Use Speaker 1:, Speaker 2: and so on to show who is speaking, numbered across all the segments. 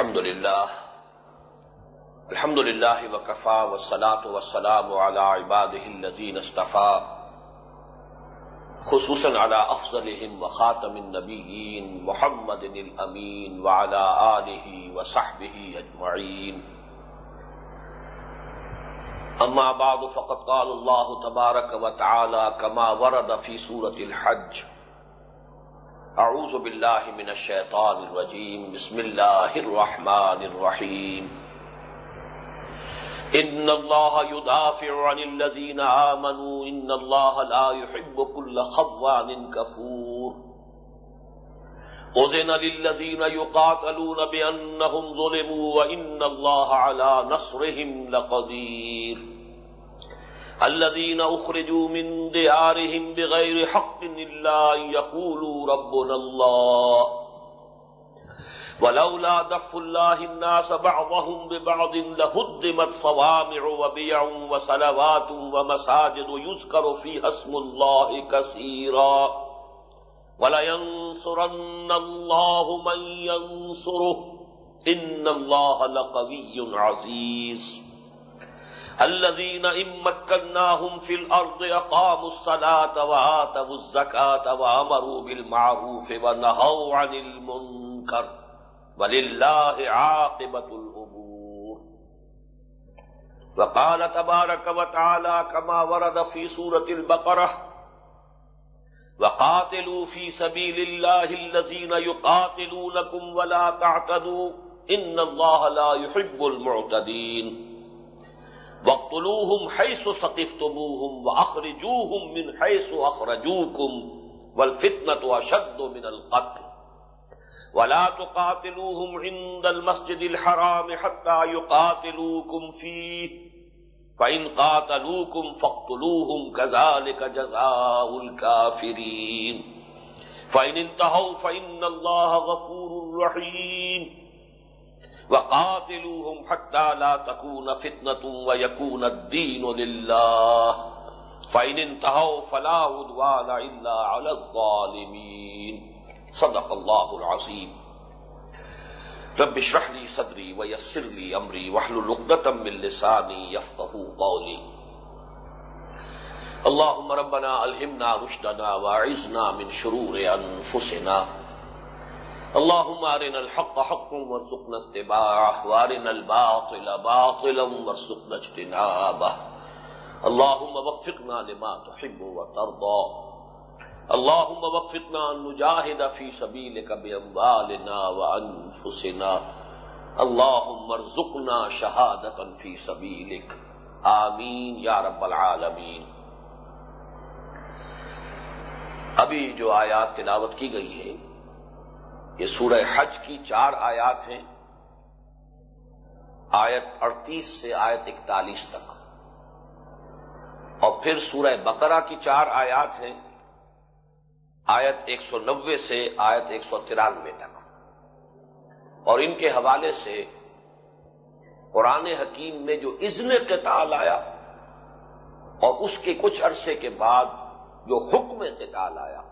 Speaker 1: الحمد لله. الحمد لله وكفى والصلاة والسلام على عباده الذين اصطفى. خصوصا على أفضلهم وخاتم النبيين محمد الأمين وعلى آله وصحبه أجمعين. أما بعد، فقد قال الله تبارك وتعالى كما ورد في سورة الحج. اعوذ باللہ من الشیطان الرجیم، بسم اللہ الرحمن الرحیم۔ ان اللہ يدافع عن الذين آمنوا، ان اللہ لا يحب كل خوان كفور اذن للذين يقاتلون بأنهم ظلموا وان اللہ على نصرهم لقدیر۔ الذين اخرجوا من ديارهم بغير حق الا ان يقولوا ربنا الله. ولولا دف الله الناس بعضهم ببعض لهدمت صوامع وبيع وصلوات ومساجد يذكر فيها اسم الله كثيرا. ولينصرن الله من ينصره. ان الله لقوي عزيز. الذين إن في الأرض أقاموا الصلاة وآتوا الزكاة وأمروا بالمعروف ونهوا عن المنكر ولله عاقبة الأمور. وقال تبارك وتعالى كما ورد في سورة البقرة وقاتلوا في سبيل الله الذين يقاتلونكم ولا تعتدوا إن الله لا يحب المعتدين. وقتلوهم حيث ثقفتموهم واخرجوهم من حيث اخرجوكم والفتنه اشد من القتل ولا تقاتلوهم عند المسجد الحرام حتى يقاتلوكم فيه فإن قاتلوكم فاقتلوهم كذلك جزاء الكافرين فإن انتهوا فإن الله غفور رحيم وقاتلوهم حتى لا تكون فتنة ويكون الدين لله. فإن انتهوا فلا عدوان إلا على الظالمين. صدق الله العظيم. رب اشرح لي صدري ويسر لي أمري واحلل عقدة من لساني يفقهوا قولي. اللهم ربنا ألهمنا رشدنا واعذنا من شرور أنفسنا. اللهم ارنا الحق حقا وارزقنا اتباعه وارنا الباطل باطلا وارزقنا اجتنابه اللهم وفقنا لما تحب وترضى اللهم وفقنا ان نجاهد في سبيلك باموالنا وانفسنا۔ اللهم ارزقنا شهاده في سبيلك آمین یا رب العالمین۔ ابھی جو آیات تلاوت کی گئی ہے یہ سورہ حج کی چار آیات ہیں۔ آیت اڑتیس سے آیت اکتالیس تک۔ اور پھر سورہ بقرہ کی چار آیات ہیں۔ آیت ایک سو نوے سے آیت ایک سو ترانوے تک۔ اور ان کے حوالے سے قرآن حکیم میں جو ازن قتال آیا اور اس کے کچھ عرصے کے بعد جو حکم قتال آیا،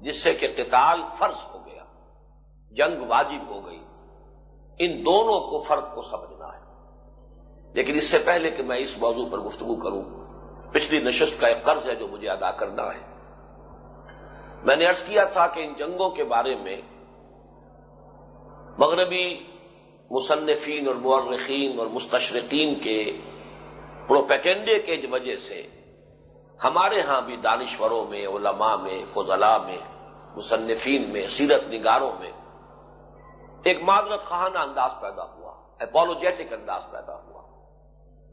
Speaker 1: جس سے کہ قتال فرض ہو گیا۔ جنگ واجب ہو گئی۔ ان دونوں کو فرق کو سمجھنا ہے۔ لیکن اس سے پہلے کہ میں اس موضوع پر گفتگو کروں، پچھلی نشست کا ایک قرض ہے جو مجھے ادا کرنا ہے۔ میں نے ارض کیا تھا کہ ان جنگوں کے بارے میں مغربی مصنفین اور مورخین اور مستشرقین کے پروپیکنڈے کے وجہ سے ہمارے ہاں بھی دانشوروں میں، علماء میں، فضلاء میں، مصنفین میں، سیرت نگاروں میں ایک معذرت خانہ انداز پیدا ہوا اپولوجیٹک انداز پیدا ہوا،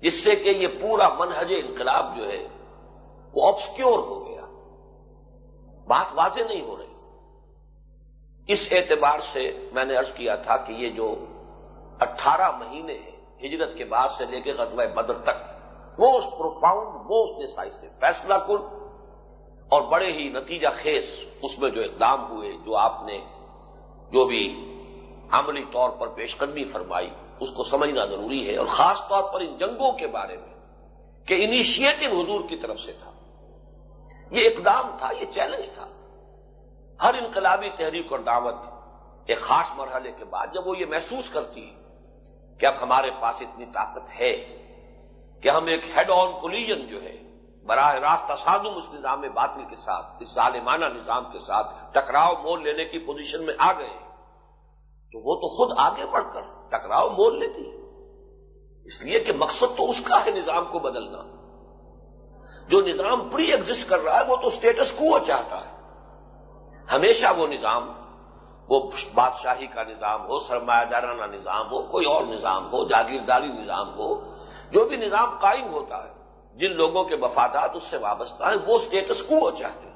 Speaker 1: جس سے کہ یہ پورا منہج انقلاب جو ہے، وہ آبسکیور ہو گیا۔ بات واضح نہیں ہو رہی۔ اس اعتبار سے میں نے ارض کیا تھا کہ یہ جو اٹھارہ مہینے ہیں ہجرت کے بعد سے لے کے غزوہ بدر تک موسٹ پروفاؤنڈ موسٹ ڈسائسو فیصلہ کن اور بڑے ہی نتیجہ خیز اس میں جو اقدام ہوئے، جو آپ نے، جو بھی عملی طور پر پیش قدمی فرمائی، اس کو سمجھنا ضروری ہے اور خاص طور پر ان جنگوں کے بارے میں کہ انیشیٹو حضور کی طرف سے تھا۔ یہ اقدام تھا، یہ چیلنج تھا۔ ہر انقلابی تحریک اور دعوت ایک خاص مرحلے کے بعد جب وہ یہ محسوس کرتی کہ اب ہمارے پاس اتنی طاقت ہے کہ ہم ایک ہیڈ آن کولیجن جو ہے، براہ راست تصادم اس نظام باطل کے ساتھ، اس ظالمانہ نظام کے ساتھ ٹکراؤ مول لینے کی پوزیشن میں آ گئے۔ تو وہ تو خود آگے بڑھ کر ٹکراؤ مول لیتی۔ اس لیے کہ مقصد تو اس کا ہے نظام کو بدلنا۔ جو نظام پری ایگزٹ کر رہا ہے وہ تو اسٹیٹس کو چاہتا ہے۔ ہمیشہ وہ نظام، وہ بادشاہی کا نظام ہو، سرمایہ دارانہ نظام ہو، کوئی اور نظام ہو، جاگیرداری نظام ہو، جو بھی نظام قائم ہوتا ہے، جن لوگوں کے مفادات اس سے وابستہ ہیں، وہ اسٹیٹس کو چاہتے ہیں۔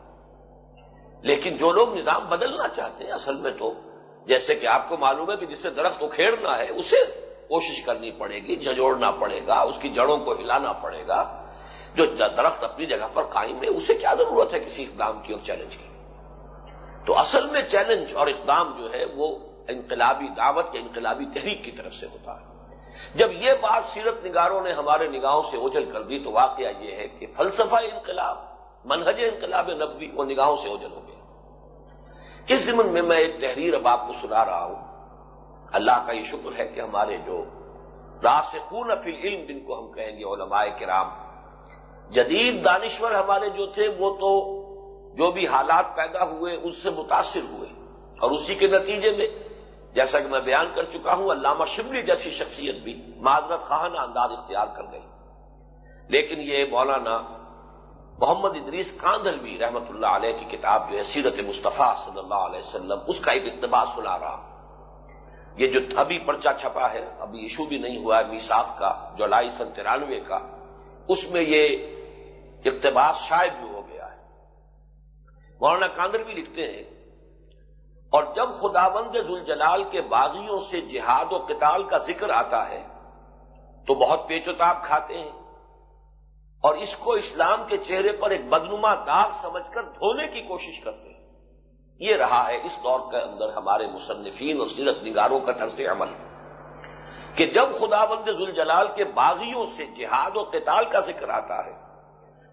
Speaker 1: لیکن جو لوگ نظام بدلنا چاہتے ہیں، اصل میں تو جیسے کہ آپ کو معلوم ہے کہ جسے درخت اکھیڑنا ہے، اسے کوشش کرنی پڑے گی جھجوڑنا پڑے گا، اس کی جڑوں کو ہلانا پڑے گا۔ جو درخت اپنی جگہ پر قائم ہے، اسے کیا ضرورت ہے کسی اقدام کی اور چیلنج کی؟ تو اصل میں چیلنج اور اقدام جو ہے، وہ انقلابی دعوت یا انقلابی تحریک کی طرف سے ہوتا ہے۔ جب یہ بات سیرت نگاروں نے ہمارے نگاہوں سے اوجل کر دی، تو واقعہ یہ ہے کہ فلسفہ انقلاب، منہج انقلاب نبوی وہ نگاہوں سے اوجل ہو گیا۔ اس زمن میں میں ایک تحریر اب آپ کو سنا رہا ہوں۔ اللہ کا یہ شکر ہے کہ ہمارے جو راسخون فی العلم جن کو ہم کہیں گے علماء کرام، جدید دانشور ہمارے جو تھے، وہ تو جو بھی حالات پیدا ہوئے اس سے متاثر ہوئے۔ اور اسی کے نتیجے میں، جیسا کہ میں بیان کر چکا ہوں، علامہ شبلی جیسی شخصیت بھی معذرت خانہ انداز اختیار کر گئی۔ لیکن یہ مولانا محمد ادریس کاندلوی رحمت اللہ علیہ کی کتاب جو ہے، سیرت مصطفیٰ صلی اللہ علیہ وسلم، اس کا ایک اقتباس سنا رہا یہ جو ابھی پرچہ چھپا ہے، ابھی ایشو بھی نہیں ہوا ہے میساخ کا، جولائی سن ترانوے کا، اس میں یہ اقتباس شاید بھی ہو گیا ہے۔ مولانا کاندلوی لکھتے ہیں، اور جب خداوند ذوالجلال کے باغیوں سے جہاد و قتال کا ذکر آتا ہے، تو بہت پیچوتاب کھاتے ہیں۔ اور اس کو اسلام کے چہرے پر ایک بدنما داغ سمجھ کر دھونے کی کوشش کرتے ہیں۔ یہ رہا ہے اس دور کے اندر ہمارے مصنفین اور سیرت نگاروں کا طرز عمل۔ کہ جب خداوند ذوالجلال کے باغیوں سے جہاد و قتال کا ذکر آتا ہے،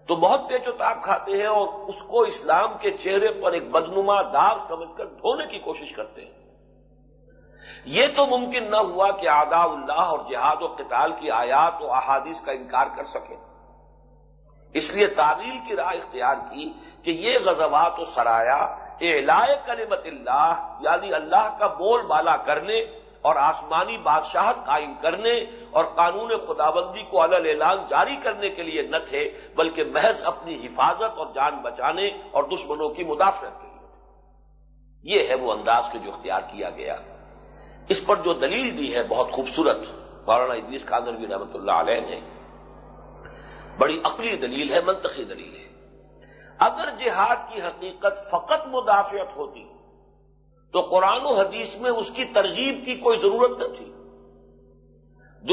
Speaker 1: تو بہت پیچ و تاب کھاتے ہیں اور اس کو اسلام کے چہرے پر ایک بدنما داغ سمجھ کر دھونے کی کوشش کرتے ہیں۔ یہ تو ممکن نہ ہوا کہ آداب اللہ اور جہاد و قتال کی آیات و احادیث کا انکار کر سکے اس لیے تعویل کی راہ اختیار کی کہ یہ غزوات و سرایا اعلائے کلمت اللہ یعنی اللہ کا بول بالا کرنے اور آسمانی بادشاہت قائم کرنے اور قانون خدابندی کو الل اعلان جاری کرنے کے لیے نہ تھے، بلکہ محض اپنی حفاظت اور جان بچانے اور دشمنوں کی مدافعت کے لیے یہ ہے وہ انداز کے جو اختیار کیا گیا۔ اس پر جو دلیل دی ہے بہت خوبصورت، مولانا ادریس خاندر رحمت اللہ علیہ نے بڑی عقلی دلیل ہے، منطقی دلیل ہے۔ اگر جہاد کی حقیقت فقط مدافعت ہوتی، تو قرآن و حدیث میں اس کی ترغیب کی کوئی ضرورت نہ تھی۔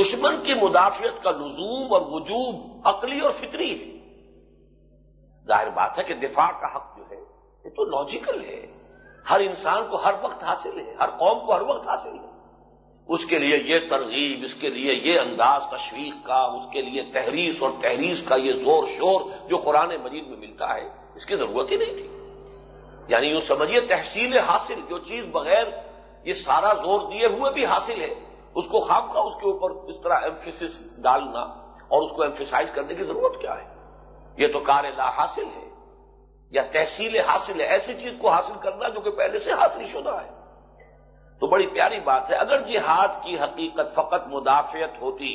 Speaker 1: دشمن کی مدافعت کا لزوم اور وجوب عقلی اور فطری ہے۔ ظاہر بات ہے کہ دفاع کا حق جو ہے، یہ تو لاجیکل ہے۔ ہر انسان کو ہر وقت حاصل ہے، ہر قوم کو ہر وقت حاصل ہے۔ اس کے لیے یہ ترغیب، اس کے لیے یہ انداز تشویق کا، اس کے لیے تحریس اور تحریس کا یہ زور شور جو قرآن مجید میں ملتا ہے، اس کی ضرورت ہی نہیں تھی۔ یعنی یوں سمجھیے، تحصیل حاصل، جو چیز بغیر یہ سارا زور دیے ہوئے بھی حاصل ہے، اس کو خام خواہ اس کے اوپر اس طرح ایمفیس ڈالنا اور اس کو ایمفیسائز کرنے کی ضرورت کیا ہے؟ یہ تو کار لا حاصل ہے، یا تحصیل حاصل ہے، ایسی چیز کو حاصل کرنا جو کہ پہلے سے حاصل شدہ ہے۔ تو بڑی پیاری بات ہے، اگر جہاد کی حقیقت فقط مدافعت ہوتی،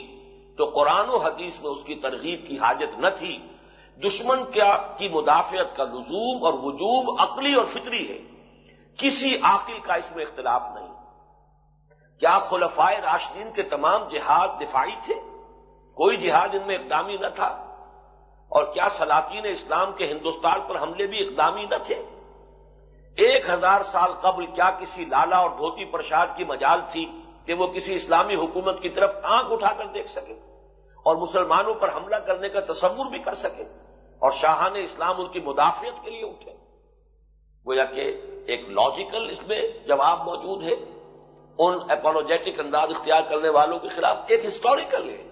Speaker 1: تو قرآن و حدیث میں اس کی ترغیب کی حاجت نہ تھی۔ دشمن کیا کی مدافعت کا لزوم اور وجوب عقلی اور فطری ہے۔ کسی عاقل کا اس میں اختلاف نہیں۔ کیا خلفائے راشدین کے تمام جہاد دفاعی تھے؟ کوئی جہاد ان میں اقدامی نہ تھا۔ اور کیا سلاطین اسلام کے ہندوستان پر حملے بھی اقدامی نہ تھے؟ ایک ہزار سال قبل کیا کسی لالا اور دھوتی پرشاد کی مجال تھی کہ وہ کسی اسلامی حکومت کی طرف آنکھ اٹھا کر دیکھ سکے اور مسلمانوں پر حملہ کرنے کا تصور بھی کر سکے اور شاہان اسلام ان کی مدافعت کے لیے اٹھے۔ گویا کہ ایک لاجیکل اس میں جواب موجود ہے۔ ان اپولوجیٹک انداز اختیار کرنے والوں کے خلاف ایک ہسٹوریکل ہے۔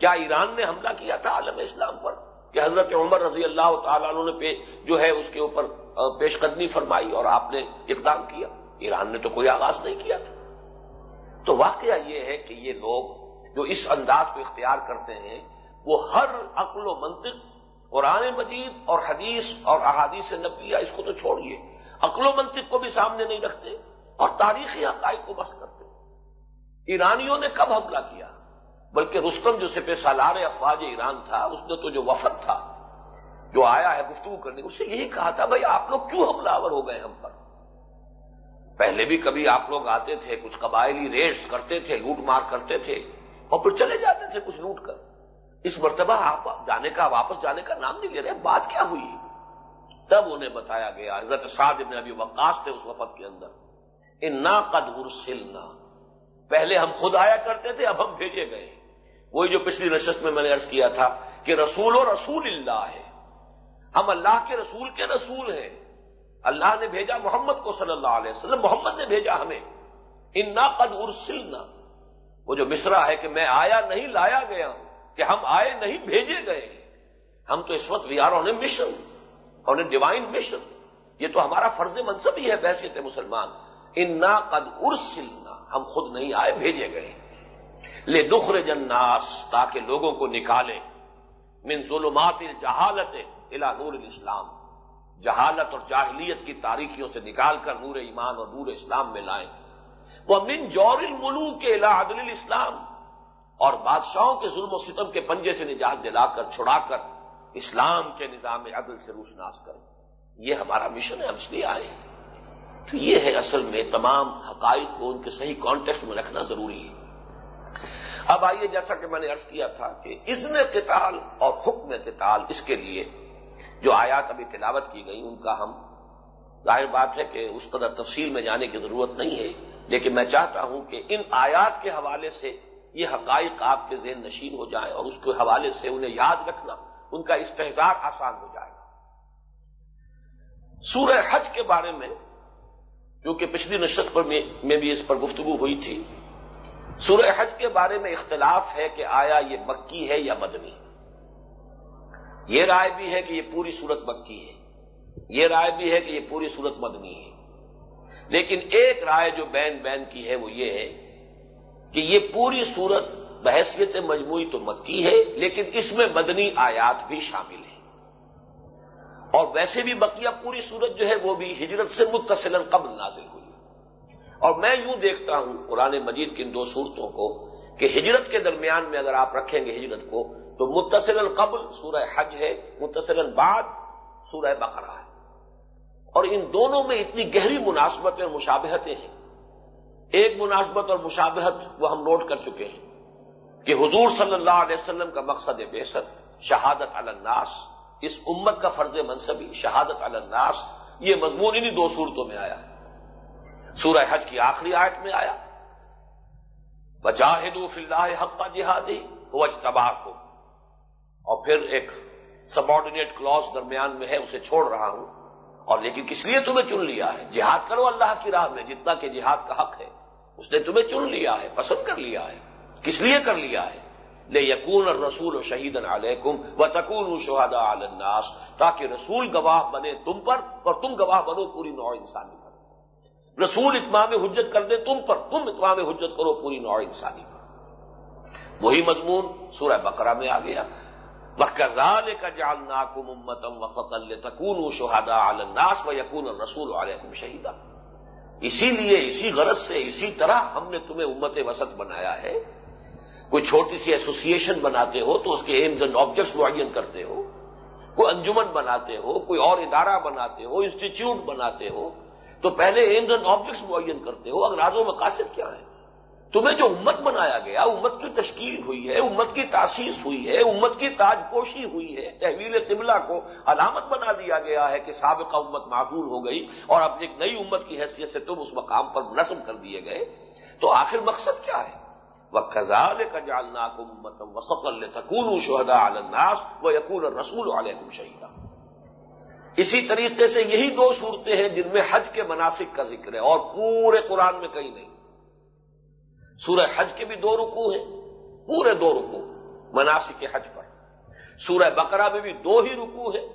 Speaker 1: کیا ایران نے حملہ کیا تھا عالم اسلام پر؟ کہ حضرت عمر رضی اللہ تعالیٰ عنہ نے جو ہے اس کے اوپر پیش قدمی فرمائی اور آپ نے اقدام کیا۔ ایران نے تو کوئی آغاز نہیں کیا۔ تھا تو واقعہ یہ ہے کہ یہ لوگ جو اس انداز کو اختیار کرتے ہیں، وہ ہر عقل و منطق، قرآن مجید اور حدیث اور احادیث نبیہ اس کو تو چھوڑیے۔ عقل و منطق کو بھی سامنے نہیں رکھتے اور تاریخی حقائق کو بس کرتے۔ ایرانیوں نے کب حملہ کیا؟ بلکہ رستم جو سپہ سالار افواج ایران تھا، اس نے تو جو وفد تھا جو آیا ہے گفتگو کرنے اس سے یہی کہا تھا، بھائی، آپ لوگ کیوں حملہ آور ہو گئے ہم پر؟ پہلے بھی کبھی آپ لوگ آتے تھے، کچھ قبائلی ریڈس کرتے تھے، لوٹ مار کرتے تھے، اور پھر چلے جاتے تھے کچھ لوٹ کر۔ اس مرتبہ آپ جانے کا، واپس جانے کا نام نہیں لے رہے، بات کیا ہوئی؟ تب انہیں بتایا گیا، حضرت سعد ابن ابھی وقاص تھے اس وفد کے اندر۔ ان نا قد سلنا پہلے ہم خود آیا کرتے تھے، اب ہم بھیجے گئے۔ وہی جو پچھلی نشست میں میں نے ارض کیا تھا کہ رسول و رسول اللہ ہے۔ ہم اللہ کے رسول کے رسول ہیں۔ اللہ نے بھیجا محمد کو صلی اللہ علیہ وسلم، محمد نے بھیجا ہمیں۔ ان نا قد ارسلنا۔ وہ جو مصرا ہے کہ میں آیا نہیں، لایا گیا ہوں، کہ ہم آئے نہیں، بھیجے گئے۔ ہم تو اس وقت we are on a mission on a divine mission یہ تو ہمارا فرض منصب ہی ہے بحثیت مسلمان۔ انا قد ارسلنا۔ ہم خود نہیں آئے، بھیجے گئے۔ لے دخر جناس تاکہ لوگوں کو نکالیں۔ من ظلمات جہالت الا نور الاسلام، جہالت اور جاہلیت کی تاریخیوں سے نکال کر نور ایمان اور نور اسلام میں لائیں۔ وہ من جور الملوک کے الا عدل الاسلام۔ اور بادشاہوں کے ظلم و ستم کے پنجے سے نجات دلا کر، چھڑا کر اسلام کے نظام عدل سے روشناس کریں۔ یہ ہمارا مشن ہے، ہم اس لیے آئے تو یہ ہے اصل میں تمام حقائق کو ان کے صحیح کانٹیکسٹ میں رکھنا ضروری ہے۔ اب آئیے، جیسا کہ میں نے ارض کیا تھا کہ ازن قتال اور حکم قتال اس کے لیے جو آیات ابھی تلاوت کی گئی ان کا ہم ظاہر بات ہے کہ اس قدر تفصیل میں جانے کی ضرورت نہیں ہے، لیکن میں چاہتا ہوں کہ ان آیات کے حوالے سے یہ حقائق آپ کے ذہن نشین ہو جائیں اور اس کے حوالے سے انہیں یاد رکھنا، ان کا استحصار آسان ہو جائے گا۔ سورہ حج کے بارے میں کیونکہ پچھلی نشست پر میں بھی اس پر گفتگو ہوئی تھی، سورہ حج کے بارے میں اختلاف ہے کہ آیا یہ مکی ہے یا مدنی۔ یہ رائے بھی ہے کہ یہ پوری صورت مکی ہے۔ یہ رائے بھی ہے کہ یہ پوری صورت مدنی ہے۔ لیکن ایک رائے جو بین بین کی ہے وہ یہ ہے کہ یہ پوری صورت بحثیت مجموعی تو مکی ہے، لیکن اس میں مدنی آیات بھی شامل ہیں۔ اور ویسے بھی بقیہ پوری صورت جو ہے وہ بھی ہجرت سے متصل قبل نازل ہوئی۔ اور میں یوں دیکھتا ہوں قرآن مجید کی ان دو صورتوں کو کہ ہجرت کے درمیان میں اگر آپ رکھیں گے ہجرت کو تو متصل قبل سورہ حج ہے متصل بعد سورہ بقرہ ہے۔ اور ان دونوں میں اتنی گہری مناسبتیں اور مشابہتیں ہیں۔ ایک مناسبت اور مشابہت وہ ہم نوٹ کر چکے ہیں کہ حضور صلی اللہ علیہ وسلم کا مقصد بیست، شہادت الناس، اس امت کا فرض منصبی، شہادت الناس، یہ مضمون انہیں دو صورتوں میں آیا۔ سورہ حج کی آخری آیت میں آیا۔ بجاہد فی اللہ حق کا جہادی وہ اجتباہ کو اور پھر ایک سبارڈینیٹ کلوز درمیان میں ہے، اسے چھوڑ رہا ہوں۔ اور لیکن کس لیے تمہیں چن لیا ہے؟ جہاد کرو اللہ کی راہ میں، جتنا کہ جہاد کا حق ہے۔ اس نے تمہیں چن لیا ہے، پسند کر لیا ہے۔ کس لیے کر لیا ہے؟ لے یقون اور رسول و شہید علیکم و تکون شہادا الناس۔ تاکہ رسول گواہ بنے تم پر اور تم گواہ بنو پوری نوع انسانی پر۔ رسول اتمام حجت کر دے تم پر، تم اتمام حجت کرو پوری نوع انسانی پر۔ وہی مضمون سورہ بقرہ میں آ گیا۔ وہ کزال کا جالنا کو ممتم وقت تکون شہادا الناس و یقون رسول علیکم شہیدہ اسی لیے اسی غرض سے اسی طرح ہم نے تمہیں امت وسط بنایا ہے۔ کوئی چھوٹی سی ایسوسیشن بناتے ہو تو اس کے ایمز اینڈ آبجیکٹس معین کرتے ہو۔ کوئی انجمن بناتے ہو، کوئی اور ادارہ بناتے ہو انسٹیٹیوٹ بناتے ہو، تو پہلے ایمز اینڈ آبجیکٹس معین کرتے ہو۔ اگر راز و مقاصد کیا ہے؟ تمہیں جو امت بنایا گیا، امت کی تشکیل ہوئی ہے، امت کی تاسیس ہوئی ہے، امت کی تاج پوشی ہوئی ہے، تحویل قبلہ کو علامت بنا دیا گیا ہے کہ سابقہ امت معقول ہو گئی اور اب ایک نئی امت کی حیثیت سے تم اس مقام پر نصب کر دیے گئے۔ تو آخر مقصد کیا ہے؟ وہ کزال کا جالنا کو امت وسط تکون شہدا الناس و یقون رسول علیہ شہیدہ اسی طریقے سے یہی دو صورتیں ہیں جن میں حج کے مناسب کا ذکر ہے اور پورے قرآن میں کہیں نہیں۔ سورہ حج کے بھی دو رکو ہیں، پورے دو رکو مناسب کے حج پر۔ سورہ بقرہ میں بھی دو ہی رکو ہیں،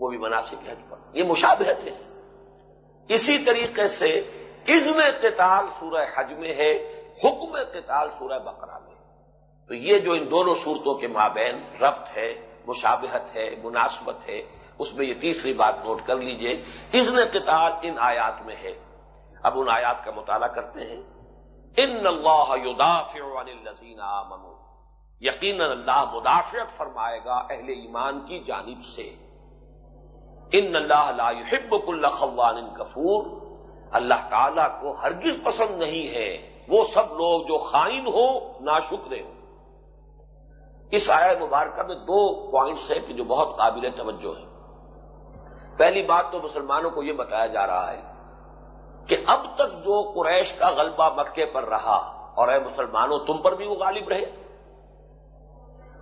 Speaker 1: وہ بھی مناسب کے حج پر۔ یہ مشابہت ہے۔ اسی طریقے سے ازم قتال سورہ حج میں ہے، حکم قتال سورہ بقرہ میں۔ تو یہ جو ان دونوں صورتوں کے مابین ربط ہے، مشابہت ہے، مناسبت ہے، اس میں یہ تیسری بات نوٹ کر لیجیے۔ ازن قتال ان آیات میں ہے۔ اب ان آیات کا مطالعہ کرتے ہیں۔ ان اللہ یدافع عن الذین آمنوا۔ یقینا اللہ مدافعت فرمائے گا اہل ایمان کی جانب سے۔ ان اللہ لا يحب كل خوان کفور۔ اللہ تعالی کو ہرگز پسند نہیں ہے۔ وہ سب لوگ جو خائن ہو نہ شکرے ہوں۔ اس آیا مبارکہ میں دو پوائنٹس ہیں کہ جو بہت قابل توجہ ہیں۔ پہلی بات تو مسلمانوں کو یہ بتایا جا رہا ہے کہ اب تک جو قریش کا غلبہ مکے پر رہا، اور اے مسلمانوں، تم پر بھی وہ غالب رہے۔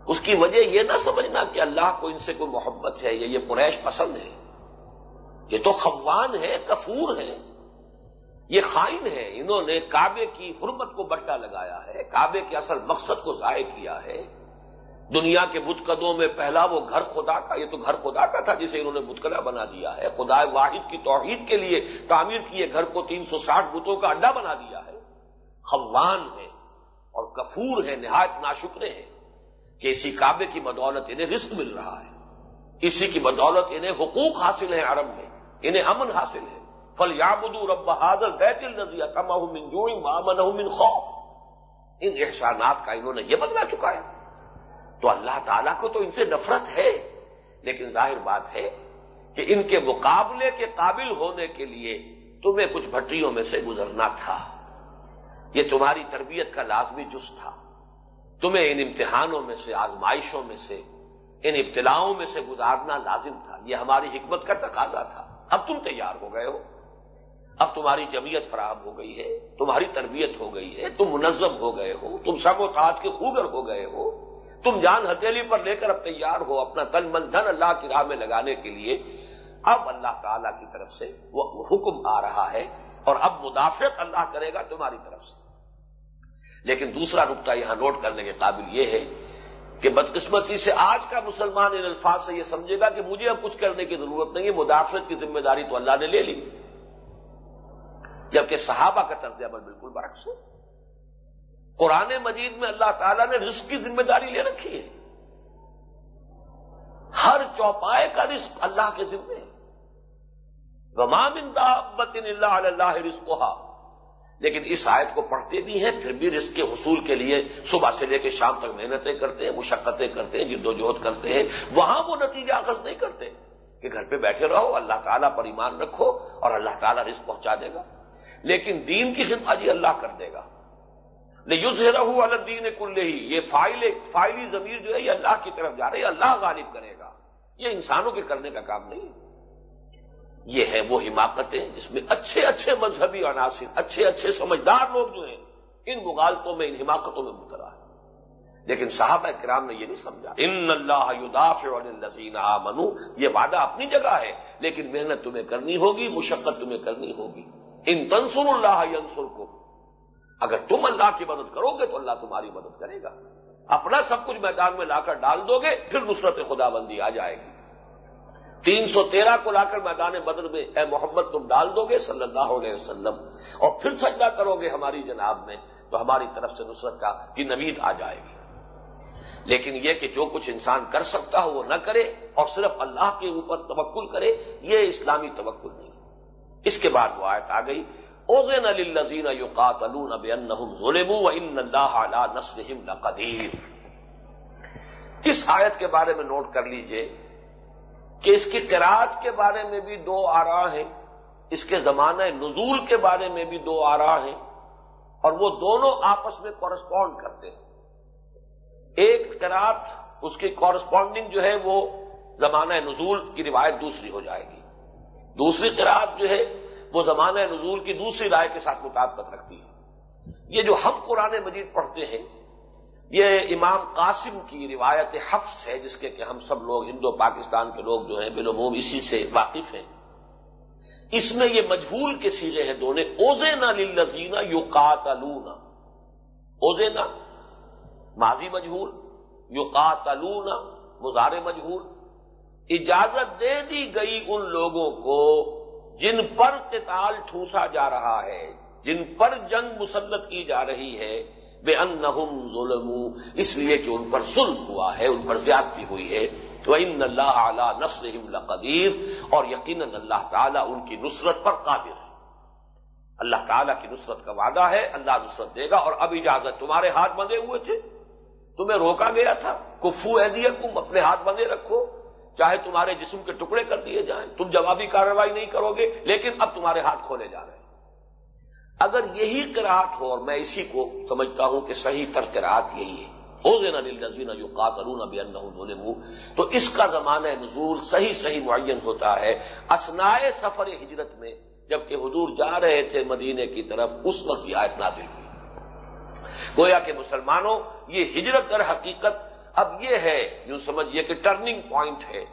Speaker 1: اس کی وجہ یہ نہ سمجھنا کہ اللہ کو ان سے کوئی محبت ہے یا یہ قریش پسند ہے۔ یہ تو خوان ہے، کفور ہے۔ یہ خائن ہے۔ انہوں نے کعبے کی حرمت کو بٹا لگایا ہے، کعبے کے اصل مقصد کو ضائع کیا ہے۔ دنیا کے بتقدوں میں پہلا وہ گھر خدا کا یہ تو گھر خدا کا تھا جسے انہوں نے بتکدا بنا دیا ہے۔ خدا واحد کی توحید کے لیے تعمیر کیے گھر کو تین سو ساٹھ بتوں کا اڈا بنا دیا ہے۔ خوان ہے اور کفور ہے، نہایت ناشکرے ہیں کہ اسی کعبے کی بدولت انہیں رزق مل رہا ہے۔ اسی کی بدولت انہیں حقوق حاصل ہے عرب میں، انہیں امن حاصل ہے۔ فل یابدو رب حاضر بیت النزیہ تما من جوئی مامن من خوف۔ ان احسانات کا انہوں نے یہ بدلا چکا ہے۔ تو اللہ تعالیٰ کو تو ان سے نفرت ہے۔ لیکن ظاہر بات ہے کہ ان کے مقابلے کے قابل ہونے کے لیے تمہیں کچھ بھٹریوں میں سے گزرنا تھا۔ یہ تمہاری تربیت کا لازمی جز تھا۔ تمہیں ان امتحانوں میں سے، آزمائشوں میں سے، ان ابتلاؤں میں سے گزارنا لازم تھا۔ یہ ہماری حکمت کا تقاضا تھا۔ اب تم تیار ہو گئے ہو۔ اب تمہاری جمعیت فراہم ہو گئی ہے، تمہاری تربیت ہو گئی ہے، تم منظم ہو گئے ہو، تم سب و تاج کے خوگر ہو گئے ہو۔ تم جان ہتھیلی پر لے کر اب تیار ہو اپنا تن من دھن اللہ کی راہ میں لگانے کے لیے۔ اب اللہ تعالی کی طرف سے وہ حکم آ رہا ہے اور اب مدافعت اللہ کرے گا تمہاری طرف سے۔ لیکن دوسرا نقطہ یہاں نوٹ کرنے کے قابل یہ ہے کہ بدقسمتی سے آج کا مسلمان ان الفاظ سے یہ سمجھے گا کہ مجھے اب کچھ کرنے کی ضرورت نہیں ہے مدافعت کی ذمہ داری تو اللہ نے لے لی۔ جبکہ صحابہ کا طرز عمل بالکل برعکس ہو۔ قرآن مجید میں اللہ تعالیٰ نے رزق کی ذمہ داری لے رکھی ہے۔ ہر چوپائے کا رزق اللہ کے ذمے غمام اللہ اللہ رزق لیکن اس آیت کو پڑھتے بھی ہیں، پھر بھی رزق کے حصول کے لیے صبح سے لے کے شام تک محنتیں کرتے ہیں، مشقتیں کرتے ہیں، جد و جہد کرتے ہیں۔ وہاں وہ نتیجہ اخذ نہیں کرتے کہ گھر پہ بیٹھے رہو، اللہ تعالیٰ پر ایمان رکھو اور اللہ تعالیٰ رزق پہنچا دے گا۔ لیکن دین کی خدمت جی اللہ کر دے گا۔ الدین کل ہی یہ فائل فائلی ضمیر جو ہے یہ اللہ کی طرف جا رہی ہے اللہ غالب کرے گا۔ یہ انسانوں کے کرنے کا کام نہیں۔ یہ ہے وہ حماقتیں جس میں اچھے اچھے مذہبی عناصر، اچھے اچھے سمجھدار لوگ جو ہیں، ان مغالطوں میں، ان حماقتوں میں مبتلا ہے لیکن صحابہ کرام نے یہ نہیں سمجھا۔ ان اللہ یداف منو یہ وعدہ اپنی جگہ ہے، لیکن محنت تمہیں کرنی ہوگی، مشقت تمہیں کرنی ہوگی۔ ان تنسر اللہ ینسر کو اگر تم اللہ کی مدد کرو گے تو اللہ تمہاری مدد کرے گا۔ اپنا سب کچھ میدان میں لا کر ڈال دو گے، پھر نصرت خدا بندی آ جائے گی۔ تین سو تیرہ کو لا کر میدان بدر میں اے محمد تم ڈال دو گے صلی اللہ علیہ وسلم۔ اور پھر سجدہ کرو گے ہماری جناب میں، تو ہماری طرف سے نصرت کا کی نوید آ جائے گی۔ لیکن یہ کہ جو کچھ انسان کر سکتا ہو وہ نہ کرے اور صرف اللہ کے اوپر توکل کرے، یہ اسلامی توکل نہیں۔ اس کے بعد وہ آیت آ گئی اوزین للذین یقاتلون بانہم ظلموا وان اللہ علی نصرہم لقدیر۔ اس آیت کے بارے میں نوٹ کر لیجیے کہ اس کی قرآت کے بارے میں بھی دو آرا ہیں، اس کے زمانہ نزول کے بارے میں بھی دو آرا ہیں اور وہ دونوں آپس میں کورسپونڈ کرتے ہیں۔ ایک قرآت اس کی کورسپونڈنگ جو ہے وہ زمانہ نزول کی روایت دوسری ہو جائے گی۔ دوسری قرآت جو ہے وہ زمانہ نزول کی دوسری رائے کے ساتھ مطابقت رکھتی ہے۔ یہ جو ہم قرآن مجید پڑھتے ہیں، یہ امام قاسم کی روایت حفظ ہے، جس کے کہ ہم سب لوگ، ہندو، پاکستان کے لوگ جو ہیں، بالعموم اسی سے واقف ہیں۔ اس میں یہ مجہول کے سیرے ہیں دونوں اوزینا للزینا یو قاتلونا اوزینا ماضی مجہول یو قاتلونا مزار مجہول۔ اجازت دے دی گئی ان لوگوں کو جن پر قتال ٹھوسا جا رہا ہے، جن پر جنگ مسلط کی جا رہی ہے بے ان ظلم اس لیے کہ ان پر ظلم ہوا ہے، ان پر زیادتی ہوئی ہے۔ تو ان اللہ اعلیٰ نسل قدیر اور یقیناً اللہ تعالیٰ ان کی نصرت پر قادر ہے۔ اللہ تعالیٰ کی نصرت کا وعدہ ہے، اللہ نصرت دے گا، اور اب اجازت تمہارے ہاتھ بندے ہوئے تھے۔ تمہیں روکا گیا تھا۔ کفو ایدیکم، اپنے ہاتھ بندے رکھو۔ چاہے تمہارے جسم کے ٹکڑے کر دیے جائیں، تم جوابی کارروائی نہیں کرو گے، لیکن اب تمہارے ہاتھ کھولے جا رہے ہیں۔ اگر یہی کراٹ ہو اور میں اسی کو سمجھتا ہوں کہ صحیح تر کراٹ یہی ہے۔ ہو دینا نل جو قاتلون ابھی اللہ تو اس کا زمانہ نزول صحیح صحیح معین ہوتا ہے۔ اسنائے سفر ہجرت میں جبکہ حضور جا رہے تھے مدینے کی طرف، اس وقت یہ آیت نازل ہوئی۔ گویا کہ مسلمانوں، یہ ہجرت در حقیقت اب یہ ہے، یوں سمجھیے کہ ٹرننگ پوائنٹ ہے،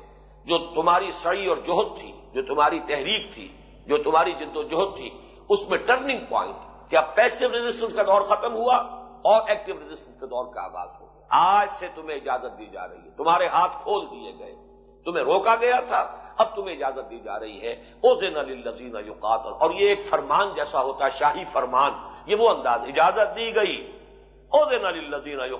Speaker 1: جو تمہاری سڑی اور جوہد تھی، جو تمہاری تحریک تھی، جو تمہاری جد و جہد تھی، اس میں ٹرننگ پوائنٹ کیا پیسو ریزسٹنس کا دور ختم ہوا اور ایکٹیو ریزسٹنس کے دور کا آغاز ہو گیا؟ آج سے تمہیں اجازت دی جا رہی ہے۔ تمہارے ہاتھ کھول دیے گئے۔ تمہیں روکا گیا تھا، اب تمہیں اجازت دی جا رہی ہے۔ او زین علی اور یہ ایک فرمان جیسا ہوتا ہے، شاہی فرمان، یہ وہ انداز، اجازت دی گئی۔ او زین علی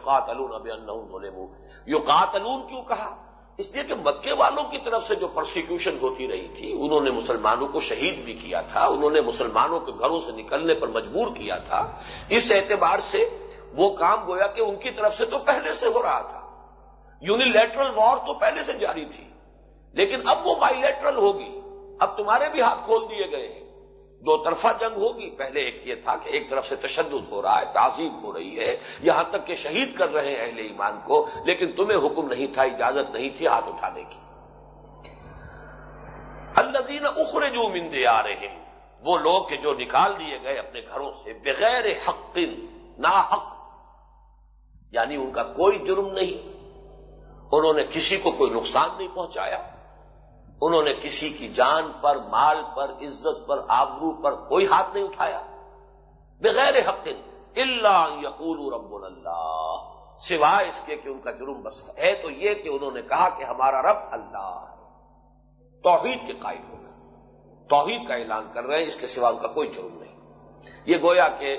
Speaker 1: یوقات الون کیوں کہا؟ اس لیے کہ مکے والوں کی طرف سے جو پرسیکیوشن ہوتی رہی تھی، انہوں نے مسلمانوں کو شہید بھی کیا تھا، انہوں نے مسلمانوں کے گھروں سے نکلنے پر مجبور کیا تھا، اس اعتبار سے وہ کام گویا کہ ان کی طرف سے تو پہلے سے ہو رہا تھا۔ یونیلیٹرل وار تو پہلے سے جاری تھی، لیکن اب وہ بائی لیٹرل ہوگی۔ اب تمہارے بھی ہاتھ کھول دیے۔ دو طرفہ جنگ ہوگی۔ پہلے ایک یہ تھا کہ ایک طرف سے تشدد ہو رہا ہے تعظیم ہو رہی ہے، یہاں تک کہ شہید کر رہے ہیں اہل ایمان کو، لیکن تمہیں حکم نہیں تھا، اجازت نہیں تھی ہاتھ اٹھانے کی۔ الدین اخر جو مندے آ رہے ہیں وہ لوگ کہ جو نکال دیے گئے اپنے گھروں سے بغیر حق نا حق یعنی ان کا کوئی جرم نہیں، انہوں نے کسی کو کوئی نقصان نہیں پہنچایا۔ انہوں نے کسی کی جان پر، مال پر، عزت پر، آبرو پر کوئی ہاتھ نہیں اٹھایا۔ بغیر حق اللہ یقول رب اللہ۔ سوائے اس کے کہ ان کا جرم بس ہے۔ تو یہ کہ انہوں نے کہا کہ ہمارا رب اللہ ہے۔ توحید کے قائم ہو گئے۔ توحید کا اعلان کر رہے ہیں، اس کے سوا ان کا کوئی جرم نہیں۔ یہ گویا کہ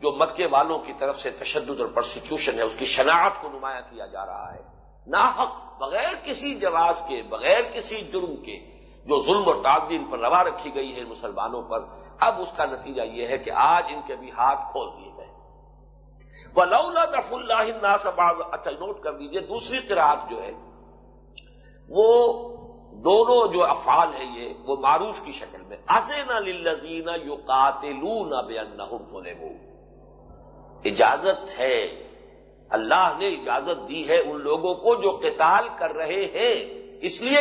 Speaker 1: جو مکے والوں کی طرف سے تشدد اور پرسیکیوشن ہے، اس کی شناخت کو نمایاں کیا جا رہا ہے۔ ناحق، بغیر کسی جواز کے، بغیر کسی جرم کے، جو ظلم اور تعدین پر روا رکھی گئی ہے مسلمانوں پر، اب اس کا نتیجہ یہ ہے کہ آج ان کے بھی ہاتھ کھول دیے گئے۔ وہ دف اللہ ناسباز اچھا نوٹ کر دیجیے دوسری قرآت جو ہے، وہ دونوں جو افعال ہیں یہ، وہ معروف کی شکل میں ازین للذین یو قاتلون بے اجازت ہے اللہ نے اجازت دی ہے ان لوگوں کو جو قتال کر رہے ہیں۔ اس لیے